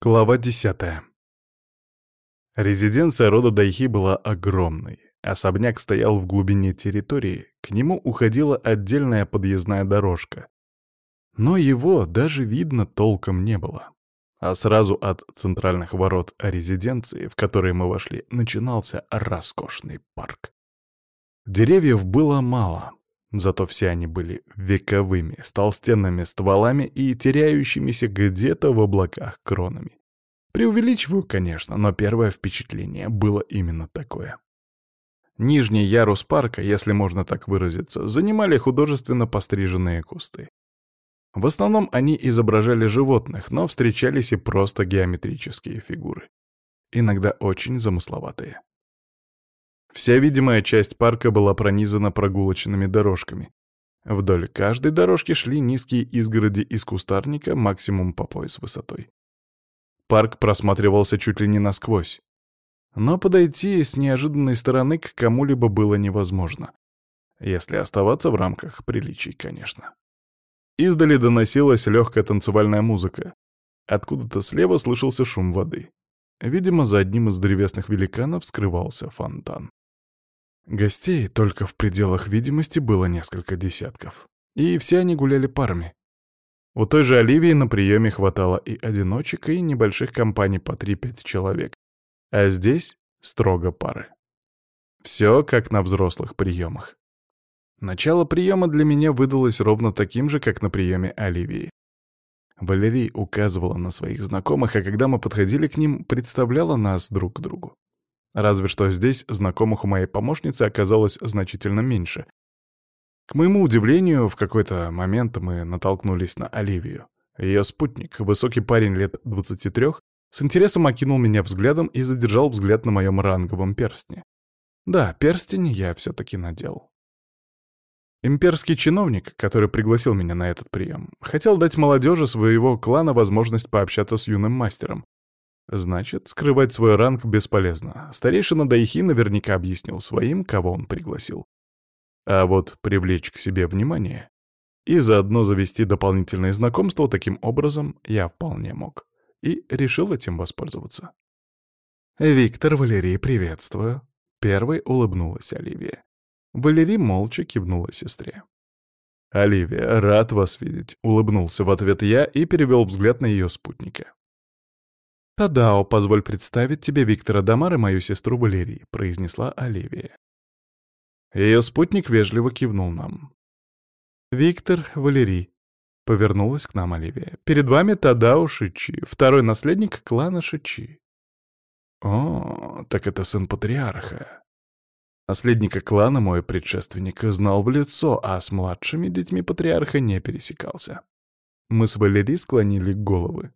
Глава десятая. Резиденция рода Дайхи была огромной. Особняк стоял в глубине территории, к нему уходила отдельная подъездная дорожка. Но его даже видно толком не было. А сразу от центральных ворот резиденции, в которые мы вошли, начинался роскошный парк. Деревьев было мало, Зато все они были вековыми, с толстенными стволами и теряющимися где-то в облаках кронами. Преувеличиваю, конечно, но первое впечатление было именно такое. Нижний ярус парка, если можно так выразиться, занимали художественно постриженные кусты. В основном они изображали животных, но встречались и просто геометрические фигуры. Иногда очень замысловатые. Вся видимая часть парка была пронизана прогулочными дорожками. Вдоль каждой дорожки шли низкие изгороди из кустарника, максимум по пояс высотой. Парк просматривался чуть ли не насквозь. Но подойти с неожиданной стороны к кому-либо было невозможно. Если оставаться в рамках приличий, конечно. Издали доносилась легкая танцевальная музыка. Откуда-то слева слышался шум воды. Видимо, за одним из древесных великанов скрывался фонтан. Гостей только в пределах видимости было несколько десятков. И все они гуляли парами. У той же Оливии на приеме хватало и одиночек, и небольших компаний по 3-5 человек. А здесь строго пары. Все как на взрослых приемах. Начало приема для меня выдалось ровно таким же, как на приеме Оливии. Валерий указывала на своих знакомых, а когда мы подходили к ним, представляла нас друг к другу. Разве что здесь знакомых у моей помощницы оказалось значительно меньше. К моему удивлению, в какой-то момент мы натолкнулись на Оливию. Ее спутник, высокий парень лет 23, с интересом окинул меня взглядом и задержал взгляд на моем ранговом перстне. Да, перстень я все-таки надел. Имперский чиновник, который пригласил меня на этот прием, хотел дать молодежи своего клана возможность пообщаться с юным мастером, Значит, скрывать свой ранг бесполезно. Старейшина Дайхи наверняка объяснил своим, кого он пригласил. А вот привлечь к себе внимание и заодно завести дополнительные знакомства таким образом я вполне мог. И решил этим воспользоваться. «Виктор, Валерий, приветствую!» Первой улыбнулась Оливия. Валерий молча кивнула сестре. «Оливия, рад вас видеть», — улыбнулся в ответ я и перевел взгляд на ее спутника. «Тадао, позволь представить тебе Виктора Дамар и мою сестру Валерий», — произнесла Оливия. Ее спутник вежливо кивнул нам. «Виктор, Валерий», — повернулась к нам Оливия. «Перед вами Тадао Шичи, второй наследник клана Шичи». «О, так это сын патриарха». Наследника клана мой предшественник знал в лицо, а с младшими детьми патриарха не пересекался. Мы с Валерией склонили головы.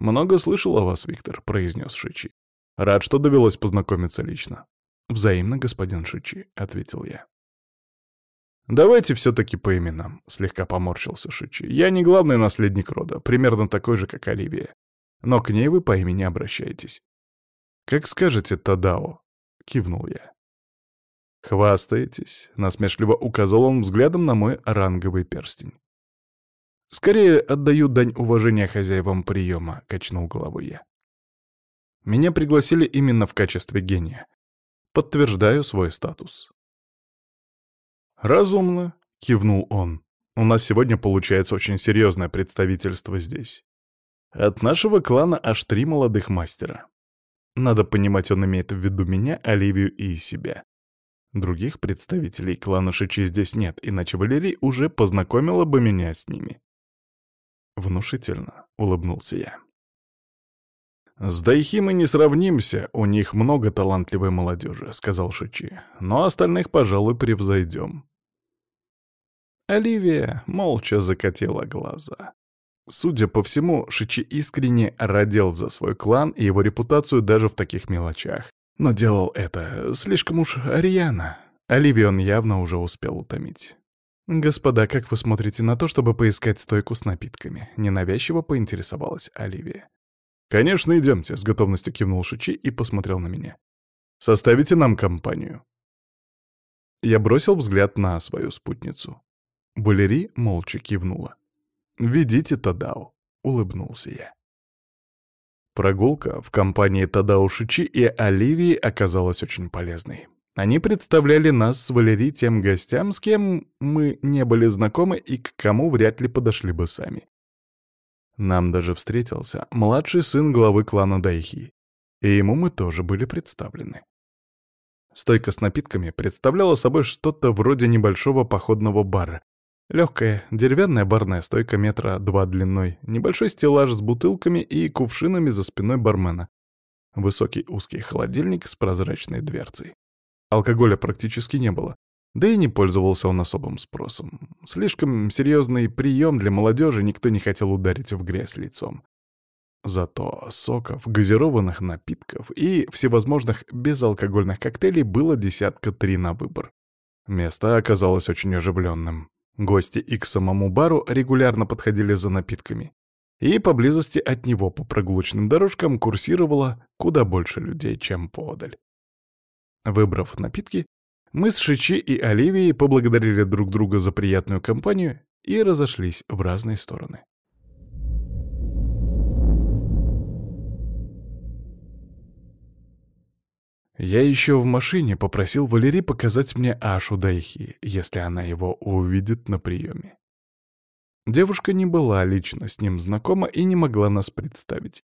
«Много слышал о вас, Виктор», — произнес Шичи. «Рад, что довелось познакомиться лично». «Взаимно, господин Шичи», — ответил я. «Давайте все-таки по именам», — слегка поморщился Шичи. «Я не главный наследник рода, примерно такой же, как Оливия. Но к ней вы по имени обращаетесь». «Как скажете, Тадао», — кивнул я. «Хвастаетесь», — насмешливо указал он взглядом на мой ранговый перстень. «Скорее отдаю дань уважения хозяевам приема», — качнул головой я. «Меня пригласили именно в качестве гения. Подтверждаю свой статус». «Разумно», — кивнул он. «У нас сегодня получается очень серьезное представительство здесь. От нашего клана аж три молодых мастера. Надо понимать, он имеет в виду меня, Оливию и себя. Других представителей клана Шичи здесь нет, иначе Валерий уже познакомила бы меня с ними. Внушительно улыбнулся я. «С Дайхи мы не сравнимся, у них много талантливой молодежи», — сказал Шичи. «Но остальных, пожалуй, превзойдем». Оливия молча закатила глаза. Судя по всему, Шичи искренне родил за свой клан и его репутацию даже в таких мелочах. Но делал это слишком уж рьяно. Оливию он явно уже успел утомить. «Господа, как вы смотрите на то, чтобы поискать стойку с напитками?» — ненавязчиво поинтересовалась Оливия. «Конечно, идемте», — с готовностью кивнул Шичи и посмотрел на меня. «Составите нам компанию». Я бросил взгляд на свою спутницу. Валерий молча кивнула. «Ведите Тадао», — улыбнулся я. Прогулка в компании Тадао Шичи и Оливии оказалась очень полезной. Они представляли нас с Валерий тем гостям, с кем мы не были знакомы и к кому вряд ли подошли бы сами. Нам даже встретился младший сын главы клана Дайхи, и ему мы тоже были представлены. Стойка с напитками представляла собой что-то вроде небольшого походного бара. Легкая деревянная барная стойка метра два длиной, небольшой стеллаж с бутылками и кувшинами за спиной бармена. Высокий узкий холодильник с прозрачной дверцей. Алкоголя практически не было, да и не пользовался он особым спросом. Слишком серьезный прием для молодежи никто не хотел ударить в грязь лицом. Зато соков, газированных напитков и всевозможных безалкогольных коктейлей было десятка три на выбор. Место оказалось очень оживленным. Гости и к самому бару регулярно подходили за напитками. И поблизости от него по прогулочным дорожкам курсировало куда больше людей, чем подаль. Выбрав напитки, мы с Шичи и Оливией поблагодарили друг друга за приятную компанию и разошлись в разные стороны. Я еще в машине попросил Валерий показать мне Ашу Дайхи, если она его увидит на приеме. Девушка не была лично с ним знакома и не могла нас представить.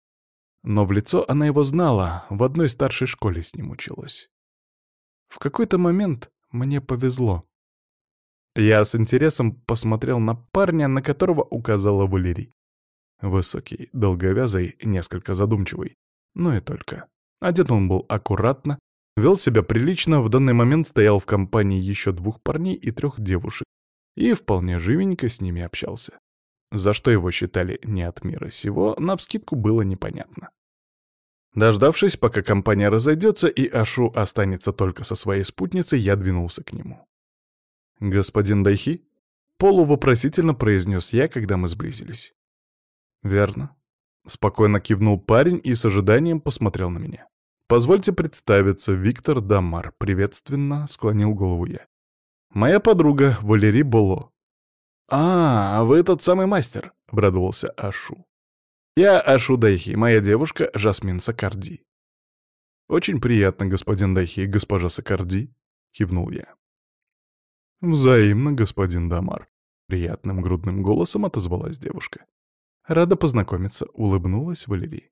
Но в лицо она его знала, в одной старшей школе с ним училась. В какой-то момент мне повезло. Я с интересом посмотрел на парня, на которого указала Валерий. Высокий, долговязый, несколько задумчивый. Но и только. Одет он был аккуратно, вел себя прилично, в данный момент стоял в компании еще двух парней и трех девушек, и вполне живенько с ними общался. За что его считали не от мира сего, навскидку было непонятно. Дождавшись, пока компания разойдется и Ашу останется только со своей спутницей, я двинулся к нему. «Господин Дайхи?» — полувопросительно произнес я, когда мы сблизились. «Верно». Спокойно кивнул парень и с ожиданием посмотрел на меня. «Позвольте представиться, Виктор Дамар», — приветственно склонил голову я. «Моя подруга Валерий Боло». «А, вы тот самый мастер», — обрадовался Ашу. «Я Ашу Дайхи, моя девушка Жасмин Сакарди». «Очень приятно, господин Дайхи, госпожа Сакарди», — кивнул я. «Взаимно, господин Дамар», — приятным грудным голосом отозвалась девушка. «Рада познакомиться», — улыбнулась Валерий.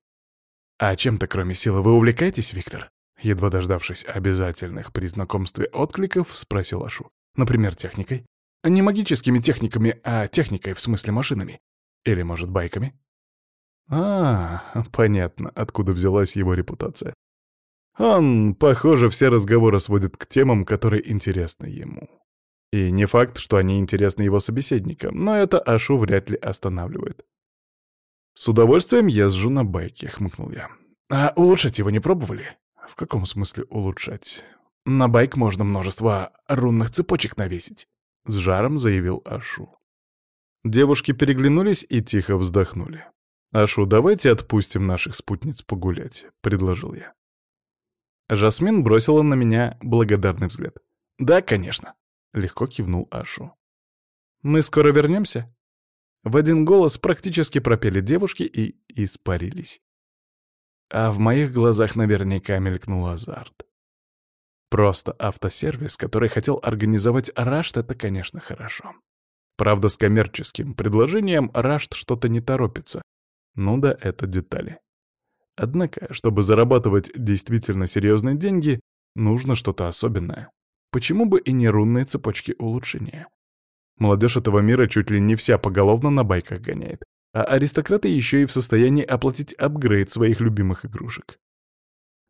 «А чем-то, кроме силы, вы увлекаетесь, Виктор?» Едва дождавшись обязательных при знакомстве откликов, спросил Ашу. «Например, техникой?» «Не магическими техниками, а техникой, в смысле машинами. Или, может, байками?» А, понятно, откуда взялась его репутация. Он, похоже, все разговоры сводит к темам, которые интересны ему. И не факт, что они интересны его собеседникам, но это Ашу вряд ли останавливает. «С удовольствием езжу на байке», — хмыкнул я. «А улучшать его не пробовали?» «В каком смысле улучшать?» «На байк можно множество рунных цепочек навесить», — с жаром заявил Ашу. Девушки переглянулись и тихо вздохнули. «Ашу, давайте отпустим наших спутниц погулять», — предложил я. Жасмин бросила на меня благодарный взгляд. «Да, конечно», — легко кивнул Ашу. «Мы скоро вернемся?» В один голос практически пропели девушки и испарились. А в моих глазах наверняка мелькнул азарт. Просто автосервис, который хотел организовать Рашт, это, конечно, хорошо. Правда, с коммерческим предложением Рашт что-то не торопится, ну да, это детали. Однако, чтобы зарабатывать действительно серьезные деньги, нужно что-то особенное. Почему бы и не рунные цепочки улучшения? Молодежь этого мира чуть ли не вся поголовно на байках гоняет, а аристократы еще и в состоянии оплатить апгрейд своих любимых игрушек.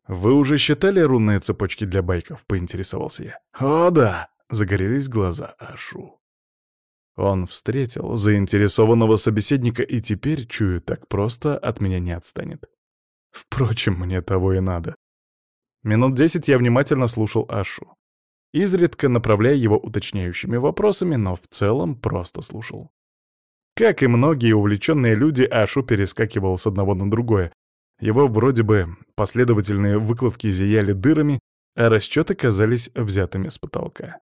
«Вы уже считали рунные цепочки для байков?» — поинтересовался я. «О, да!» — загорелись глаза Ашу. Он встретил заинтересованного собеседника и теперь, чую, так просто от меня не отстанет. Впрочем, мне того и надо. Минут десять я внимательно слушал Ашу. Изредка направляя его уточняющими вопросами, но в целом просто слушал. Как и многие увлеченные люди, Ашу перескакивал с одного на другое. Его вроде бы последовательные выкладки зияли дырами, а расчеты казались взятыми с потолка.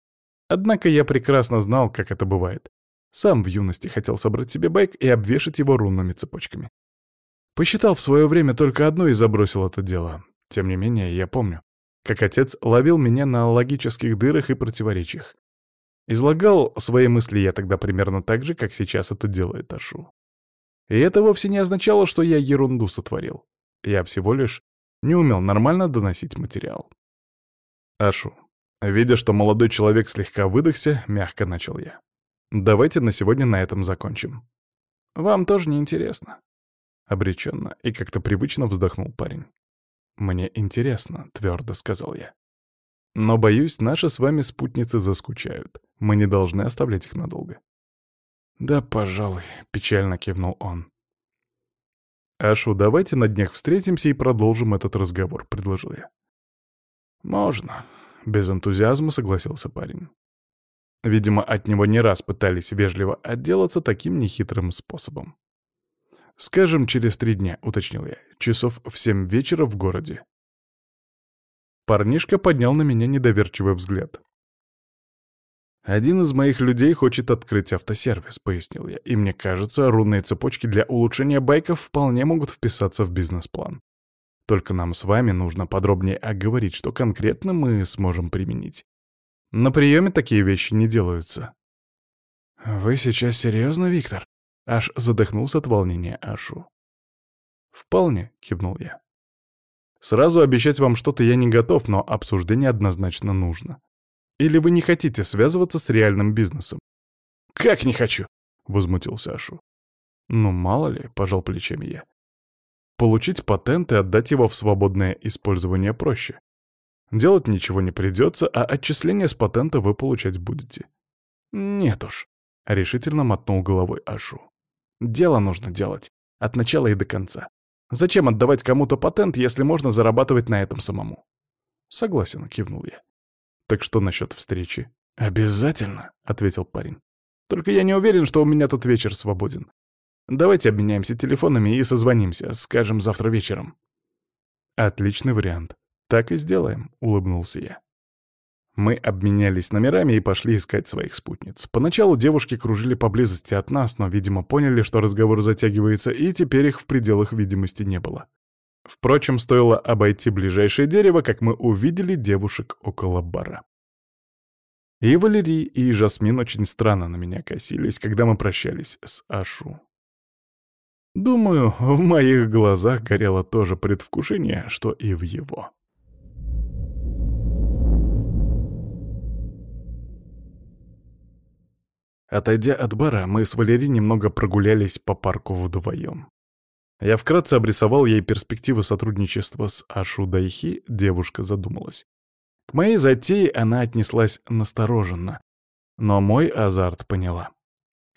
Однако я прекрасно знал, как это бывает. Сам в юности хотел собрать себе байк и обвешать его рунными цепочками. Посчитал в свое время только одно и забросил это дело. Тем не менее, я помню, как отец ловил меня на логических дырах и противоречиях. Излагал свои мысли я тогда примерно так же, как сейчас это делает Ашу. И это вовсе не означало, что я ерунду сотворил. Я всего лишь не умел нормально доносить материал. Ашу, видя, что молодой человек слегка выдохся, мягко начал я. Давайте на сегодня на этом закончим. Вам тоже не интересно. Обреченно и как-то привычно вздохнул парень. «Мне интересно», — твердо сказал я. «Но, боюсь, наши с вами спутницы заскучают. Мы не должны оставлять их надолго». «Да, пожалуй», — печально кивнул он. «Ашу, давайте на днях встретимся и продолжим этот разговор», — предложил я. «Можно», — без энтузиазма согласился парень. Видимо, от него не раз пытались вежливо отделаться таким нехитрым способом. «Скажем, через три дня», — уточнил я, — «часов в семь вечера в городе». Парнишка поднял на меня недоверчивый взгляд. «Один из моих людей хочет открыть автосервис», — пояснил я, «и мне кажется, рунные цепочки для улучшения байков вполне могут вписаться в бизнес-план. Только нам с вами нужно подробнее оговорить, что конкретно мы сможем применить. На приеме такие вещи не делаются». «Вы сейчас серьезно, Виктор?» Аж задохнулся от волнения Ашу. «Вполне», — кивнул я. «Сразу обещать вам что-то я не готов, но обсуждение однозначно нужно. Или вы не хотите связываться с реальным бизнесом?» «Как не хочу?» — возмутился Ашу. «Ну, мало ли», — пожал плечами я. «Получить патент и отдать его в свободное использование проще. Делать ничего не придется, а отчисления с патента вы получать будете». «Нет уж», — решительно мотнул головой Ашу. «Дело нужно делать. От начала и до конца. Зачем отдавать кому-то патент, если можно зарабатывать на этом самому?» «Согласен», — кивнул я. «Так что насчет встречи?» «Обязательно», — ответил парень. «Только я не уверен, что у меня тут вечер свободен. Давайте обменяемся телефонами и созвонимся, скажем, завтра вечером». «Отличный вариант. Так и сделаем», — улыбнулся я. Мы обменялись номерами и пошли искать своих спутниц. Поначалу девушки кружили поблизости от нас, но, видимо, поняли, что разговор затягивается, и теперь их в пределах видимости не было. Впрочем, стоило обойти ближайшее дерево, как мы увидели девушек около бара. И Валерий, и Жасмин очень странно на меня косились, когда мы прощались с Ашу. Думаю, в моих глазах горело то же предвкушение, что и в его. Отойдя от бара, мы с Валерией немного прогулялись по парку вдвоем. Я вкратце обрисовал ей перспективы сотрудничества с Ашу Дайхи, девушка задумалась. К моей затее она отнеслась настороженно, но мой азарт поняла.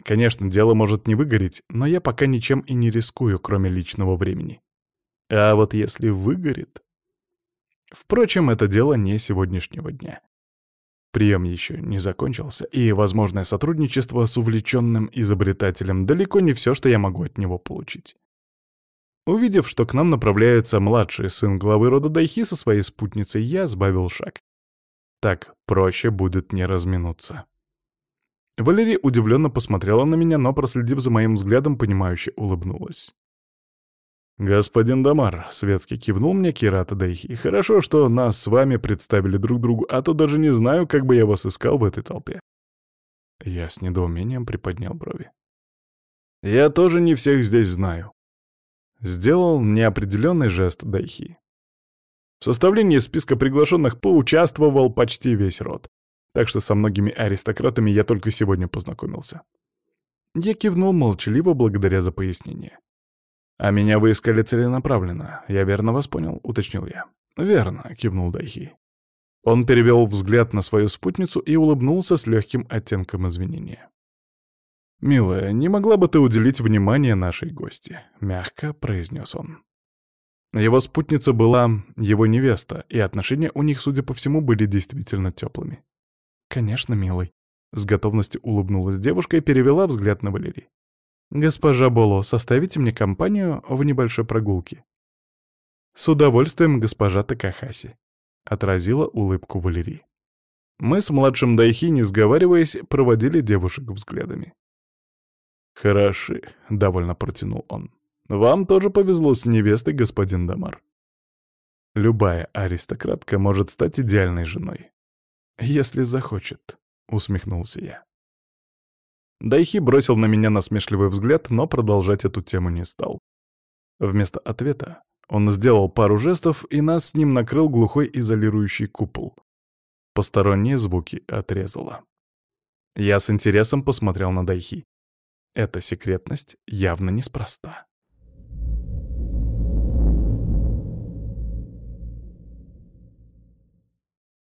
Конечно, дело может не выгореть, но я пока ничем и не рискую, кроме личного времени. А вот если выгорит... Впрочем, это дело не сегодняшнего дня. Прием еще не закончился, и возможное сотрудничество с увлеченным изобретателем далеко не все, что я могу от него получить. Увидев, что к нам направляется младший сын главы рода Дайхи со своей спутницей, я сбавил шаг. Так проще будет не разминуться. Валерия удивленно посмотрела на меня, но, проследив за моим взглядом, понимающе улыбнулась. «Господин Дамар», — светски кивнул мне Кирата Дайхи, — «хорошо, что нас с вами представили друг другу, а то даже не знаю, как бы я вас искал в этой толпе». Я с недоумением приподнял брови. «Я тоже не всех здесь знаю. Сделал неопределенный жест Дайхи. В составлении списка приглашенных поучаствовал почти весь род, так что со многими аристократами я только сегодня познакомился. Я кивнул молчаливо благодаря за пояснение. «А меня вы искали целенаправленно. Я верно вас понял?» — уточнил я. «Верно», — кивнул Дайхи. Он перевел взгляд на свою спутницу и улыбнулся с легким оттенком извинения. «Милая, не могла бы ты уделить внимание нашей гости?» — мягко произнес он. Его спутница была его невеста, и отношения у них, судя по всему, были действительно теплыми. «Конечно, милый», — с готовностью улыбнулась девушка и перевела взгляд на Валерий. «Госпожа Боло, составите мне компанию в небольшой прогулке?» «С удовольствием, госпожа Такахаси», — отразила улыбку Валерий. Мы с младшим Дайхи, не сговариваясь, проводили девушек взглядами. «Хороши», — довольно протянул он. Вам тоже повезло с невестой, господин Дамар. Любая аристократка может стать идеальной женой. Если захочет, — усмехнулся я. Дайхи бросил на меня насмешливый взгляд, но продолжать эту тему не стал. Вместо ответа он сделал пару жестов, и нас с ним накрыл глухой изолирующий купол. Посторонние звуки отрезало. Я с интересом посмотрел на Дайхи. Эта секретность явно неспроста.